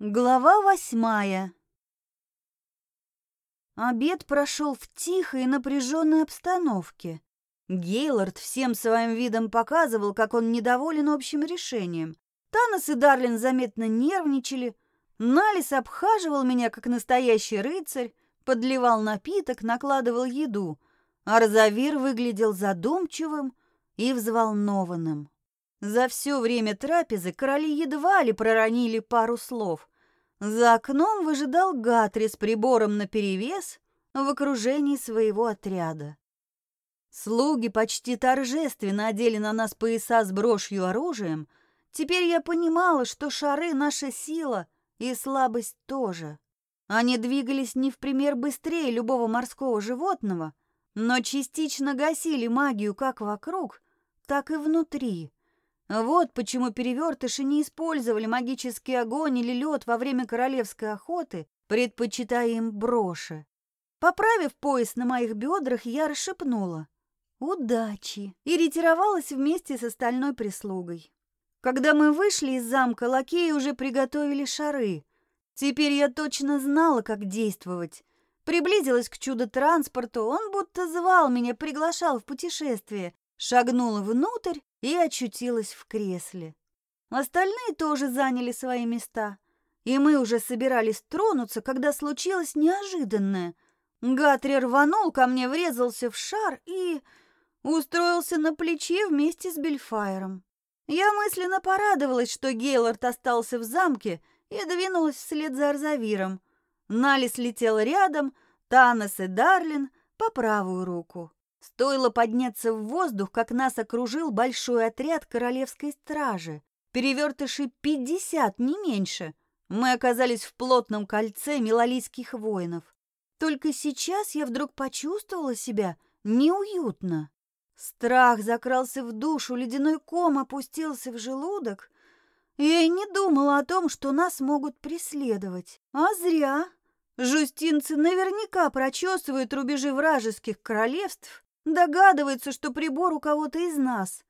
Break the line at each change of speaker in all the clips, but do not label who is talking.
Глава восьмая. Обед прошел в тихой и напряженной обстановке. Гейлорд всем своим видом показывал, как он недоволен общим решением. Танос и Дарлин заметно нервничали. Налис обхаживал меня, как настоящий рыцарь, подливал напиток, накладывал еду. А Розавир выглядел задумчивым и взволнованным. За все время трапезы короли едва ли проронили пару слов. За окном выжидал Гатри с прибором наперевес в окружении своего отряда. Слуги почти торжественно одели на нас пояса с брошью оружием. Теперь я понимала, что шары — наша сила, и слабость тоже. Они двигались не в пример быстрее любого морского животного, но частично гасили магию как вокруг, так и внутри. Вот почему перевертыши не использовали магический огонь или лед во время королевской охоты, предпочитая им броши. Поправив пояс на моих бедрах, я расшепнула «Удачи!» и ретировалась вместе с остальной прислугой. Когда мы вышли из замка, лакеи уже приготовили шары. Теперь я точно знала, как действовать. Приблизилась к чудо-транспорту, он будто звал меня, приглашал в путешествие. Шагнула внутрь и очутилась в кресле. Остальные тоже заняли свои места, и мы уже собирались тронуться, когда случилось неожиданное. Гатри рванул ко мне, врезался в шар и устроился на плече вместе с Бельфайером. Я мысленно порадовалась, что Гейлорд остался в замке, и двинулась вслед за Арзавиром. Налис летел рядом, Танос и Дарлин по правую руку. Стоило подняться в воздух, как нас окружил большой отряд королевской стражи. Перевертыши пятьдесят, не меньше. Мы оказались в плотном кольце милолийских воинов. Только сейчас я вдруг почувствовала себя неуютно. Страх закрался в душу, ледяной ком опустился в желудок. Я и не думала о том, что нас могут преследовать. А зря. Жустинцы наверняка прочесывают рубежи вражеских королевств Догадывается, что прибор у кого-то из нас.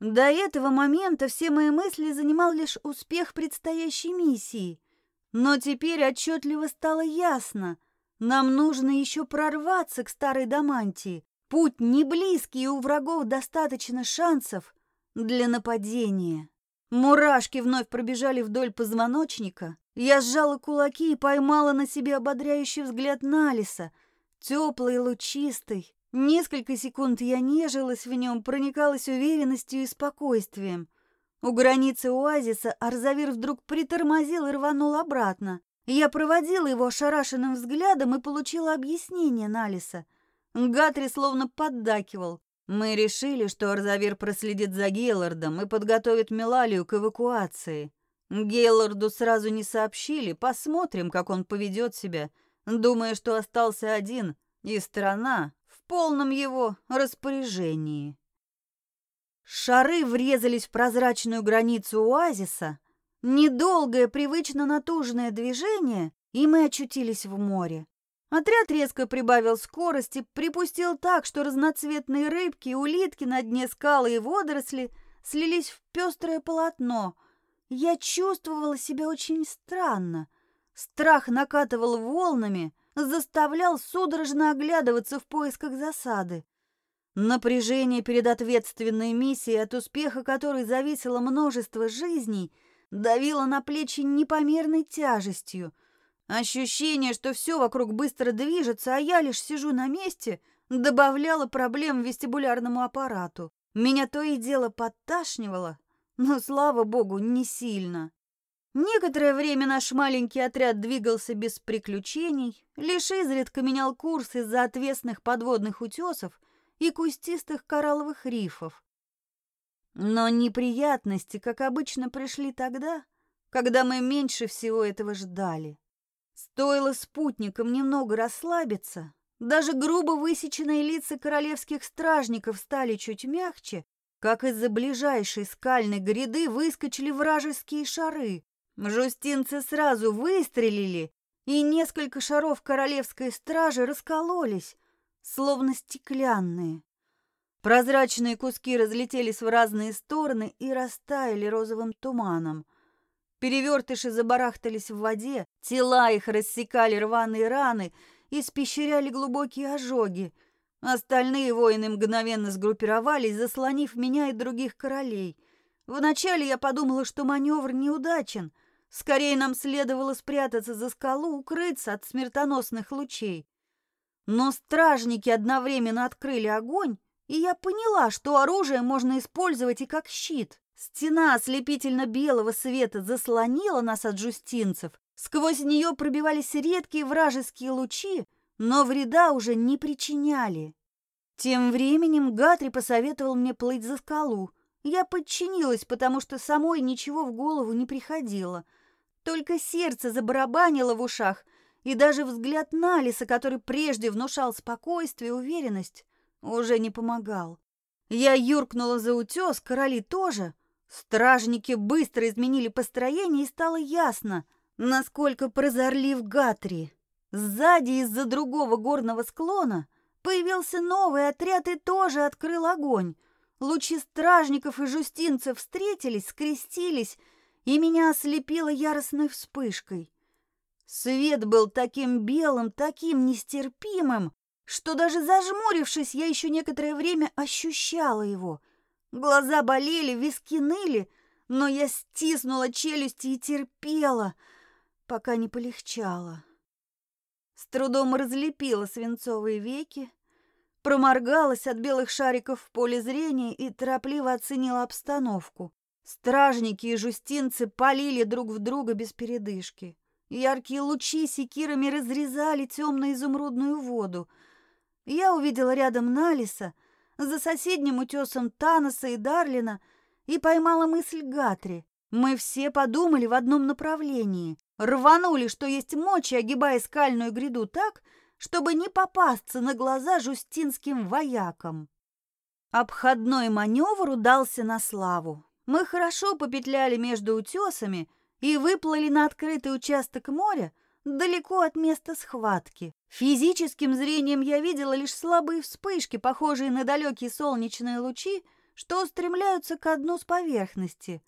До этого момента все мои мысли занимал лишь успех предстоящей миссии. Но теперь отчетливо стало ясно. Нам нужно еще прорваться к старой Дамантии. Путь не близкий, и у врагов достаточно шансов для нападения. Мурашки вновь пробежали вдоль позвоночника. Я сжала кулаки и поймала на себе ободряющий взгляд Налиса, теплый лучистый, Несколько секунд я нежилась в нем, проникалась уверенностью и спокойствием. У границы оазиса Арзавир вдруг притормозил и рванул обратно. Я проводила его ошарашенным взглядом и получила объяснение Налиса. Гатри словно поддакивал. Мы решили, что Арзавир проследит за Гейлордом и подготовит Мелалию к эвакуации. Гейлорду сразу не сообщили, посмотрим, как он поведет себя, думая, что остался один, и страна полном его распоряжении. Шары врезались в прозрачную границу оазиса. Недолгое, привычно натужное движение, и мы очутились в море. Отряд резко прибавил скорости, припустил так, что разноцветные рыбки, улитки на дне скалы и водоросли слились в пестрое полотно. Я чувствовала себя очень странно. Страх накатывал волнами, заставлял судорожно оглядываться в поисках засады. Напряжение перед ответственной миссией, от успеха которой зависело множество жизней, давило на плечи непомерной тяжестью. Ощущение, что все вокруг быстро движется, а я лишь сижу на месте, добавляло проблем вестибулярному аппарату. Меня то и дело подташнивало, но, слава богу, не сильно. Некоторое время наш маленький отряд двигался без приключений, лишь изредка менял курс из-за отвесных подводных утесов и кустистых коралловых рифов. Но неприятности, как обычно, пришли тогда, когда мы меньше всего этого ждали. Стоило спутникам немного расслабиться, даже грубо высеченные лица королевских стражников стали чуть мягче, как из-за ближайшей скальной гряды выскочили вражеские шары, Жустинцы сразу выстрелили, и несколько шаров королевской стражи раскололись, словно стеклянные. Прозрачные куски разлетелись в разные стороны и растаяли розовым туманом. Перевертыши забарахтались в воде, тела их рассекали рваные раны, испещряли глубокие ожоги. Остальные воины мгновенно сгруппировались, заслонив меня и других королей. Вначале я подумала, что маневр неудачен. Скорее нам следовало спрятаться за скалу, укрыться от смертоносных лучей. Но стражники одновременно открыли огонь, и я поняла, что оружие можно использовать и как щит. Стена ослепительно-белого света заслонила нас от жустинцев. Сквозь нее пробивались редкие вражеские лучи, но вреда уже не причиняли. Тем временем Гатри посоветовал мне плыть за скалу. Я подчинилась, потому что самой ничего в голову не приходило. Только сердце забарабанило в ушах, и даже взгляд Налиса, который прежде внушал спокойствие и уверенность, уже не помогал. Я юркнула за утес, короли тоже, Стражники быстро изменили построение, и стало ясно, насколько прозорлив Гатри. Сзади из-за другого горного склона появился новый отряд и тоже открыл огонь. Лучи стражников и жустинцев встретились, скрестились, и меня ослепило яростной вспышкой. Свет был таким белым, таким нестерпимым, что даже зажмурившись, я еще некоторое время ощущала его — Глаза болели, виски ныли, но я стиснула челюсти и терпела, пока не полегчало. С трудом разлепила свинцовые веки, проморгалась от белых шариков в поле зрения и торопливо оценила обстановку. Стражники и жустинцы полили друг в друга без передышки. Яркие лучи секирами разрезали темно-изумрудную воду. Я увидела рядом Налиса — за соседним утесом Таноса и Дарлина и поймала мысль Гатри. Мы все подумали в одном направлении. Рванули, что есть мочи, огибая скальную гряду так, чтобы не попасться на глаза жустинским воякам. Обходной маневр удался на славу. Мы хорошо попетляли между утесами и выплыли на открытый участок моря, далеко от места схватки. Физическим зрением я видела лишь слабые вспышки, похожие на далекие солнечные лучи, что устремляются ко дну с поверхности.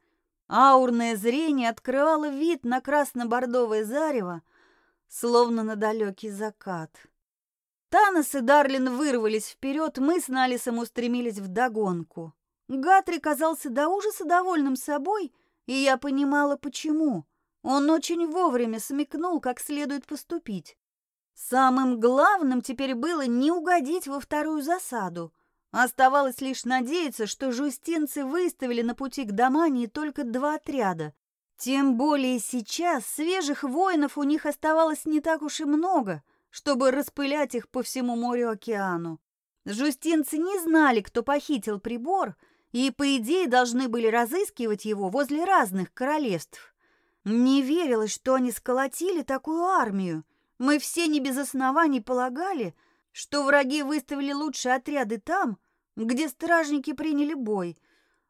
Аурное зрение открывало вид на красно-бордовое зарево, словно на далекий закат. Танос и Дарлин вырвались вперед, мы с Налисом устремились в догонку. Гатри казался до ужаса довольным собой, и я понимала, почему. Он очень вовремя смекнул, как следует поступить. Самым главным теперь было не угодить во вторую засаду. Оставалось лишь надеяться, что жустинцы выставили на пути к Домании только два отряда. Тем более сейчас свежих воинов у них оставалось не так уж и много, чтобы распылять их по всему морю-океану. Жустинцы не знали, кто похитил прибор, и, по идее, должны были разыскивать его возле разных королевств. Не верилось, что они сколотили такую армию. Мы все не без оснований полагали, что враги выставили лучшие отряды там, где стражники приняли бой,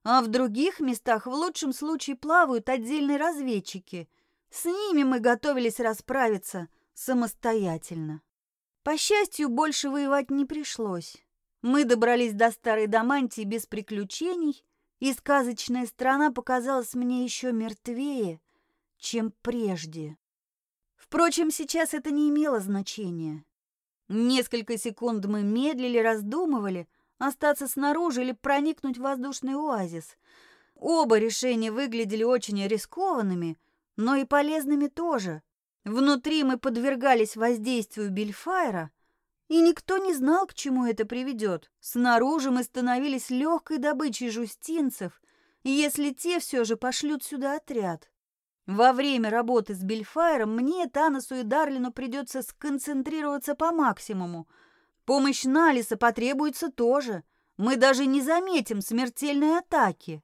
а в других местах в лучшем случае плавают отдельные разведчики. С ними мы готовились расправиться самостоятельно. По счастью, больше воевать не пришлось. Мы добрались до Старой Дамантии без приключений, и сказочная страна показалась мне еще мертвее — чем прежде. Впрочем, сейчас это не имело значения. Несколько секунд мы медлили, раздумывали, остаться снаружи или проникнуть в воздушный оазис. Оба решения выглядели очень рискованными, но и полезными тоже. Внутри мы подвергались воздействию Бельфайра, и никто не знал, к чему это приведет. Снаружи мы становились легкой добычей жустинцев, если те все же пошлют сюда отряд. Во время работы с Бельфайром мне, Таносу и Дарлину придется сконцентрироваться по максимуму. Помощь Налиса потребуется тоже. Мы даже не заметим смертельной атаки.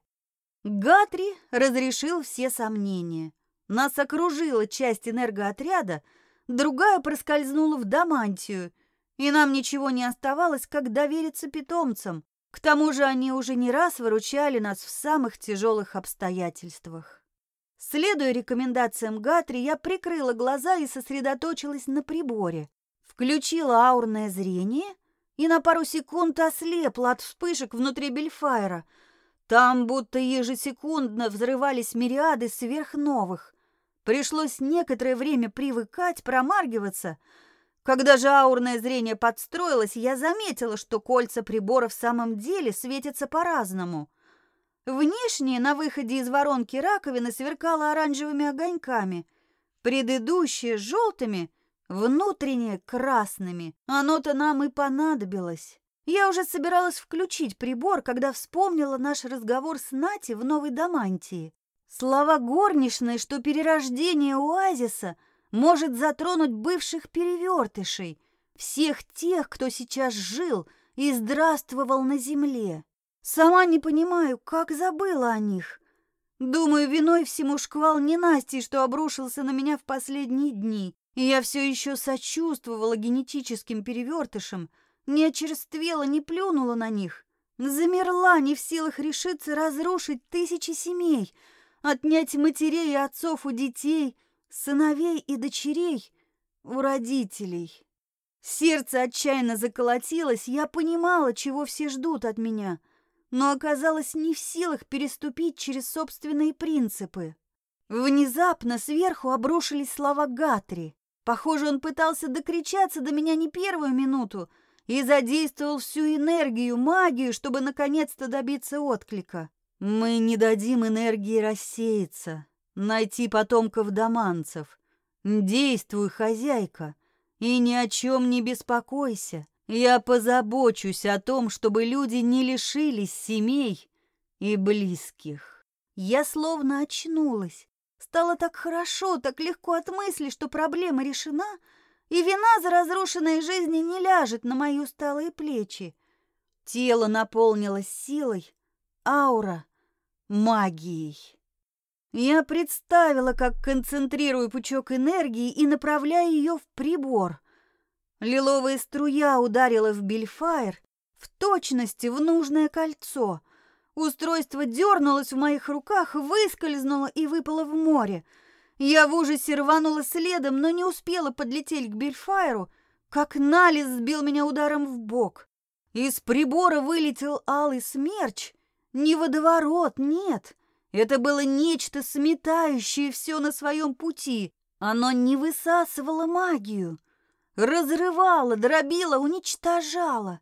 Гатри разрешил все сомнения. Нас окружила часть энергоотряда, другая проскользнула в Дамантию, и нам ничего не оставалось, как довериться питомцам. К тому же они уже не раз выручали нас в самых тяжелых обстоятельствах. Следуя рекомендациям Гатри, я прикрыла глаза и сосредоточилась на приборе. Включила аурное зрение и на пару секунд ослепла от вспышек внутри Бельфайра. Там будто ежесекундно взрывались мириады сверхновых. Пришлось некоторое время привыкать, промаргиваться. Когда же аурное зрение подстроилось, я заметила, что кольца прибора в самом деле светятся по-разному. Внешнее на выходе из воронки раковины сверкало оранжевыми огоньками, предыдущее — желтыми, внутреннее — красными. Оно-то нам и понадобилось. Я уже собиралась включить прибор, когда вспомнила наш разговор с Нати в Новой Дамантии. Слова горничной, что перерождение оазиса может затронуть бывших перевертышей, всех тех, кто сейчас жил и здравствовал на земле. Сама не понимаю, как забыла о них. Думаю, виной всему шквал ненастий, что обрушился на меня в последние дни, и я все еще сочувствовала генетическим перевертышам, не очерствела, не плюнула на них. Замерла, не в силах решиться разрушить тысячи семей, отнять матерей и отцов у детей, сыновей и дочерей у родителей. Сердце отчаянно заколотилось, я понимала, чего все ждут от меня, но оказалась не в силах переступить через собственные принципы. Внезапно сверху обрушились слова Гатри. Похоже, он пытался докричаться до меня не первую минуту, и задействовал всю энергию, магию, чтобы наконец-то добиться отклика. Мы не дадим энергии рассеяться, найти потомков доманцев. Действуй, хозяйка, и ни о чем не беспокойся. Я позабочусь о том, чтобы люди не лишились семей и близких. Я словно очнулась. Стало так хорошо, так легко от мысли, что проблема решена — и вина за разрушенные жизни не ляжет на мои усталые плечи. Тело наполнилось силой, аура — магией. Я представила, как концентрирую пучок энергии и направляю ее в прибор. Лиловая струя ударила в бельфайр, в точности в нужное кольцо. Устройство дернулось в моих руках, выскользнуло и выпало в море — я в ужасе рванула следом, но не успела подлететь к Бельфайру, как Налис сбил меня ударом в бок. Из прибора вылетел алый смерч. Не водоворот, нет. Это было нечто сметающее все на своем пути. Оно не высасывало магию. Разрывало, дробило, уничтожало.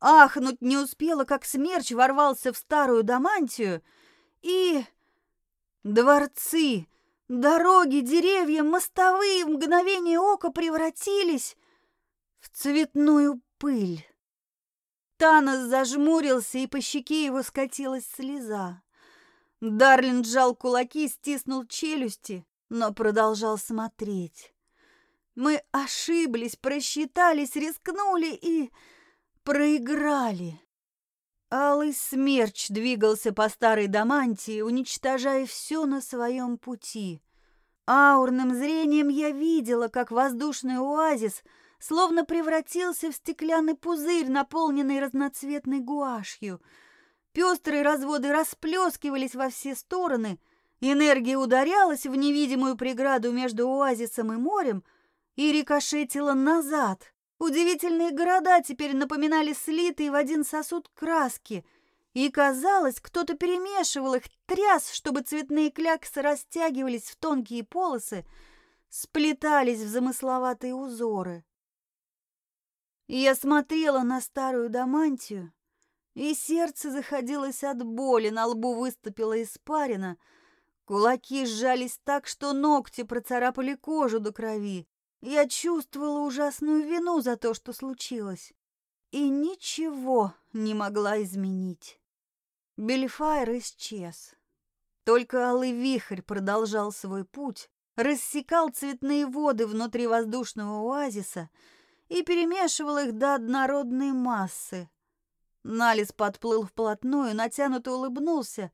Ахнуть не успела, как смерч ворвался в старую домантию, и... Дворцы, Дороги, деревья, мостовые в мгновение ока превратились в цветную пыль. Танос зажмурился, и по щеке его скатилась слеза. Дарлин сжал кулаки, стиснул челюсти, но продолжал смотреть. Мы ошиблись, просчитались, рискнули и проиграли. Алый смерч двигался по старой Дамантии, уничтожая все на своем пути. Аурным зрением я видела, как воздушный оазис словно превратился в стеклянный пузырь, наполненный разноцветной гуашью. Пестрые разводы расплескивались во все стороны, энергия ударялась в невидимую преграду между оазисом и морем и рикошетила назад, Удивительные города теперь напоминали слитые в один сосуд краски, и, казалось, кто-то перемешивал их, тряс, чтобы цветные кляксы растягивались в тонкие полосы, сплетались в замысловатые узоры. Я смотрела на старую домантию, и сердце заходилось от боли, на лбу выступила испарина, кулаки сжались так, что ногти процарапали кожу до крови. Я чувствовала ужасную вину за то, что случилось, и ничего не могла изменить. Бельфайр исчез. Только алый вихрь продолжал свой путь, рассекал цветные воды внутри воздушного оазиса и перемешивал их до однородной массы. Налис подплыл вплотную, натянуто улыбнулся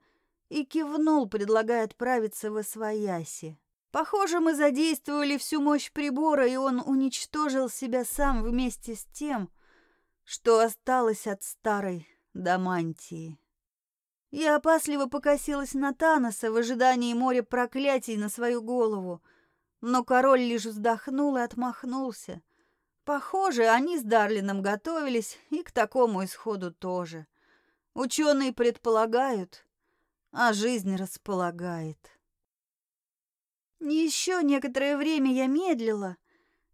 и кивнул, предлагая отправиться в Освояси. Похоже, мы задействовали всю мощь прибора, и он уничтожил себя сам вместе с тем, что осталось от старой Дамантии. Я опасливо покосилась на Таноса в ожидании моря проклятий на свою голову, но король лишь вздохнул и отмахнулся. Похоже, они с Дарлином готовились и к такому исходу тоже. Ученые предполагают, а жизнь располагает. Еще некоторое время я медлила,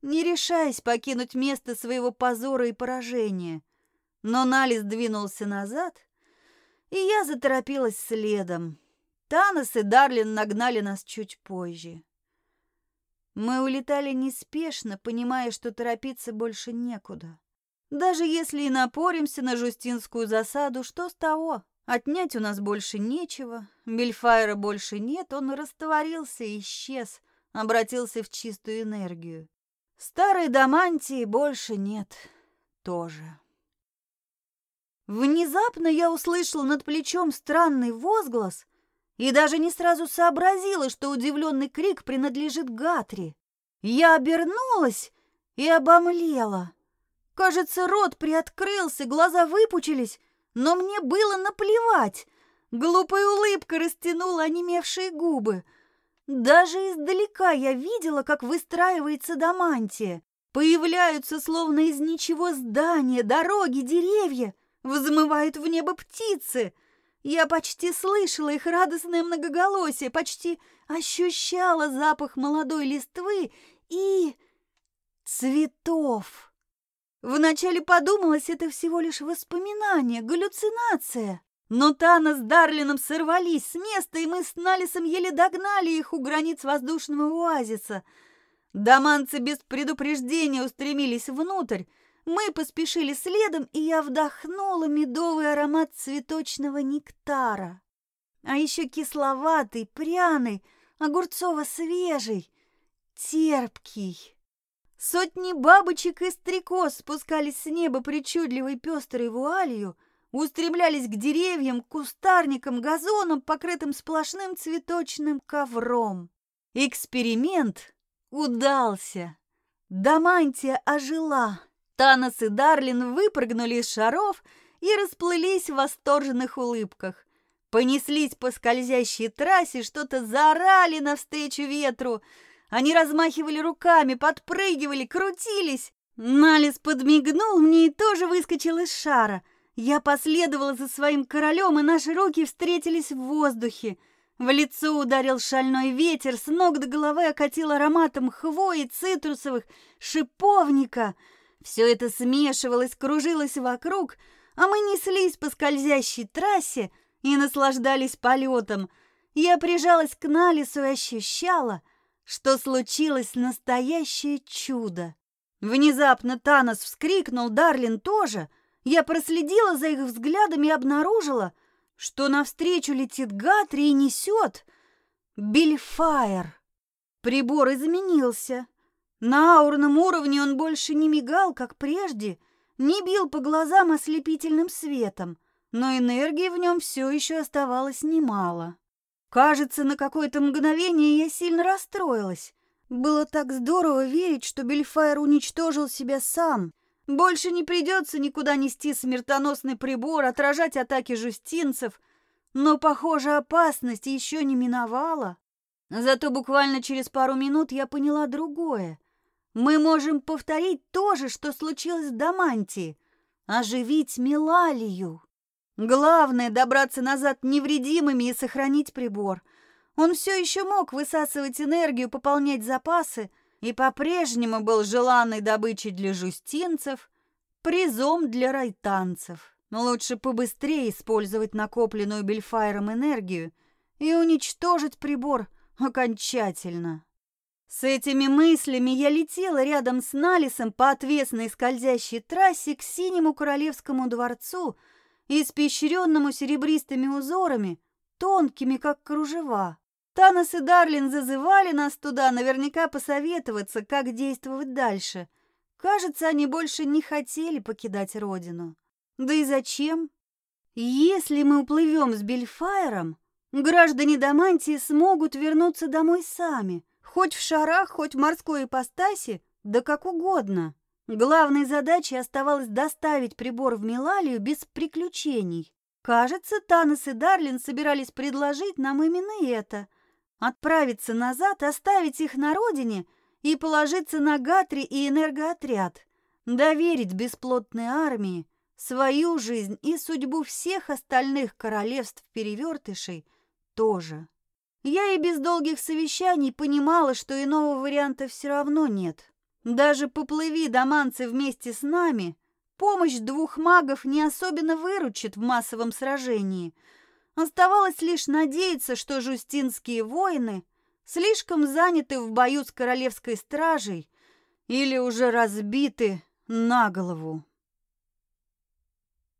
не решаясь покинуть место своего позора и поражения. Но Налис двинулся назад, и я заторопилась следом. Танос и Дарлин нагнали нас чуть позже. Мы улетали неспешно, понимая, что торопиться больше некуда. Даже если и напоримся на жустинскую засаду, что с того? Отнять у нас больше нечего, Бельфайра больше нет, он растворился и исчез, обратился в чистую энергию. Старой Дамантии больше нет тоже. Внезапно я услышал над плечом странный возглас и даже не сразу сообразила, что удивленный крик принадлежит Гатри. Я обернулась и обомлела. Кажется, рот приоткрылся, глаза выпучились, но мне было наплевать. Глупая улыбка растянула онемевшие губы. Даже издалека я видела, как выстраивается домантия. Появляются словно из ничего здания, дороги, деревья. Взмывают в небо птицы. Я почти слышала их радостное многоголосие, почти ощущала запах молодой листвы и... цветов. Вначале подумалось, это всего лишь воспоминание, галлюцинация. Но Тана с Дарлином сорвались с места, и мы с Налисом еле догнали их у границ воздушного оазиса. Доманцы без предупреждения устремились внутрь. Мы поспешили следом, и я вдохнула медовый аромат цветочного нектара. А еще кисловатый, пряный, огурцово-свежий, терпкий. Сотни бабочек и стрекоз спускались с неба причудливой пестрой вуалью, устремлялись к деревьям, кустарникам, газонам, покрытым сплошным цветочным ковром. Эксперимент удался. Дамантия ожила. Танос и Дарлин выпрыгнули из шаров и расплылись в восторженных улыбках. Понеслись по скользящей трассе, что-то заорали навстречу ветру — они размахивали руками, подпрыгивали, крутились. Налис подмигнул мне и тоже выскочил из шара. Я последовала за своим королем, и наши руки встретились в воздухе. В лицо ударил шальной ветер, с ног до головы окатил ароматом хвои, цитрусовых, шиповника. Все это смешивалось, кружилось вокруг, а мы неслись по скользящей трассе и наслаждались полетом. Я прижалась к Налису и ощущала — что случилось настоящее чудо. Внезапно Танос вскрикнул, Дарлин тоже. Я проследила за их взглядами и обнаружила, что навстречу летит Гатри и несет Бильфайр. Прибор изменился. На аурном уровне он больше не мигал, как прежде, не бил по глазам ослепительным светом, но энергии в нем все еще оставалось немало. Кажется, на какое-то мгновение я сильно расстроилась. Было так здорово верить, что Бельфайр уничтожил себя сам. Больше не придется никуда нести смертоносный прибор, отражать атаки жустинцев. Но, похоже, опасность еще не миновала. Зато буквально через пару минут я поняла другое. Мы можем повторить то же, что случилось в Дамантии. Оживить Милалию. Главное — добраться назад невредимыми и сохранить прибор. Он все еще мог высасывать энергию, пополнять запасы и по-прежнему был желанной добычей для жустинцев, призом для райтанцев. Лучше побыстрее использовать накопленную Бельфайром энергию и уничтожить прибор окончательно. С этими мыслями я летела рядом с Налисом по отвесной скользящей трассе к синему королевскому дворцу — испещренному серебристыми узорами, тонкими, как кружева. Танос и Дарлин зазывали нас туда наверняка посоветоваться, как действовать дальше. Кажется, они больше не хотели покидать родину. Да и зачем? Если мы уплывем с Бельфайром, граждане Дамантии смогут вернуться домой сами, хоть в шарах, хоть в морской ипостаси, да как угодно. Главной задачей оставалось доставить прибор в Милалию без приключений. Кажется, Танос и Дарлин собирались предложить нам именно это — отправиться назад, оставить их на родине и положиться на Гатри и энергоотряд, доверить бесплотной армии свою жизнь и судьбу всех остальных королевств-перевертышей тоже. Я и без долгих совещаний понимала, что иного варианта все равно нет. Даже поплыви доманцы вместе с нами, помощь двух магов не особенно выручит в массовом сражении. Оставалось лишь надеяться, что жустинские воины слишком заняты в бою с королевской стражей или уже разбиты на голову.